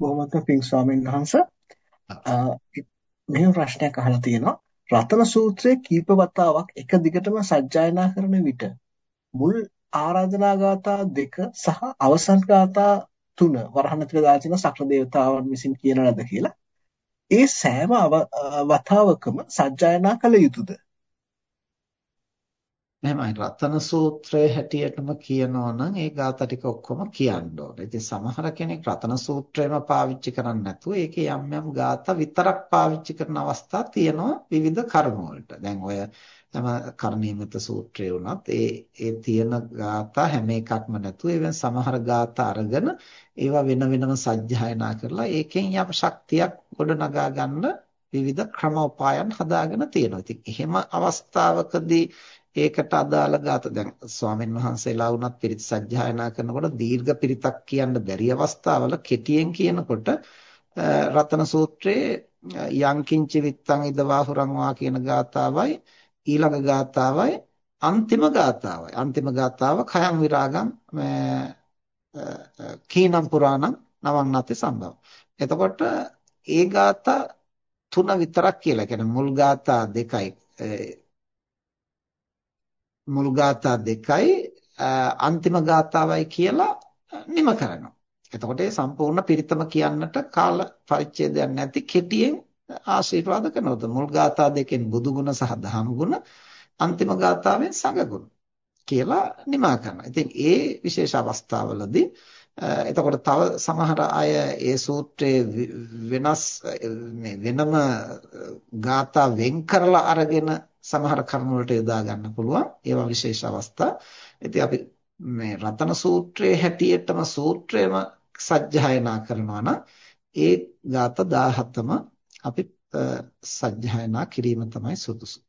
බොහොමත්ම පිං ස්වාමීන් වහන්ස. මෙහෙම ප්‍රශ්නයක් අහලා තියෙනවා. රතන සූත්‍රයේ කීප වතාවක් එක දිගටම සජ්ජායනා කරන විට මුල් ආරාධනා ගාථා දෙක සහ අවසන් ගාථා තුන වරහණතික දාචින සක්‍ර දේවතාවන් විසින් කියන ලද කියලා. ඒ සෑම වතාවකම සජ්ජායනා කළ යුතුයද එහෙමයි රතන සූත්‍රයේ හැටියටම කියනෝ නම් ඒ ગાථා ටික ඔක්කොම කියන්න ඕනේ. ඉතින් සමහර කෙනෙක් රතන සූත්‍රයම පාවිච්චි කරන්නේ නැතුව ඒකේ යම් යම් ગાථා විතරක් පාවිච්චි කරන අවස්ථා තියෙනවා විවිධ කර්ම වලට. දැන් ඔය තම කර්ණීයමත සූත්‍රය වුණත් ඒ ඒ තියෙන ગાථා හැම එකක්ම නැතුව ඒවෙන් සමහර ગાථා අරගෙන ඒවා වෙන වෙනම සජ්ජායනා කරලා ඒකෙන් යම් ශක්තියක් ගොඩනගා ගන්න විවිධ ක්‍රමෝපායන් හදාගෙන තියෙනවා. ඉතින් එහෙම අවස්ථාවකදී ඒකට අදාළ ගාත දැන් ස්වාමීන් වහන්සේලා වුණත් පිරිත් සජ්ජායනා කරනකොට දීර්ඝ පිරිතක් කියන්න බැරි අවස්ථාවල කෙටියෙන් කියනකොට රතන සූත්‍රයේ යංකින්ච විත්තං ඉදවාහුරං වා කියන ගාතාවයි ඊළඟ ගාතාවයි අන්තිම ගාතාවයි අන්තිම ගාතාව khයං විරාගං කීනම් පුරාණං නවන්නති සම්භව. එතකොට ඒ ගාථා තුන විතරක් කියලා. කියන්නේ මුල් ගාථා දෙකයි මුල් ගාථා දෙකයි අන්තිම ගාථාවයි කියලා නිම කරනවා. එතකොට ඒ සම්පූර්ණ පිරිතම කියන්නට කාල පරිච්ඡේදයක් නැති කෙටියෙන් ආශිර්වාද කරනවා. මුල් ගාථා දෙකෙන් බුදු ගුණ සහ ධම් ගුණ අන්තිම ගාථාවෙන් සංඝ ගුණ කියලා නිමා කරනවා. ඉතින් ඒ විශේෂ අවස්ථාවලදී එතකොට තව සමහර අය ඒ සූත්‍රයේ වෙනස් වෙනම ගාථා වෙන් කරලා අරගෙන සමහර කර්ම වලට යොදා ගන්න පුළුවන්. ඒවා විශේෂ අවස්ථා. ඉතින් අපි මේ රතන සූත්‍රයේ හැටියටම සූත්‍රයම සජ්ජායනා කරනවා නම් ඒ ගාත 17ම අපි සජ්ජායනා කිරීම තමයි සුදුසු.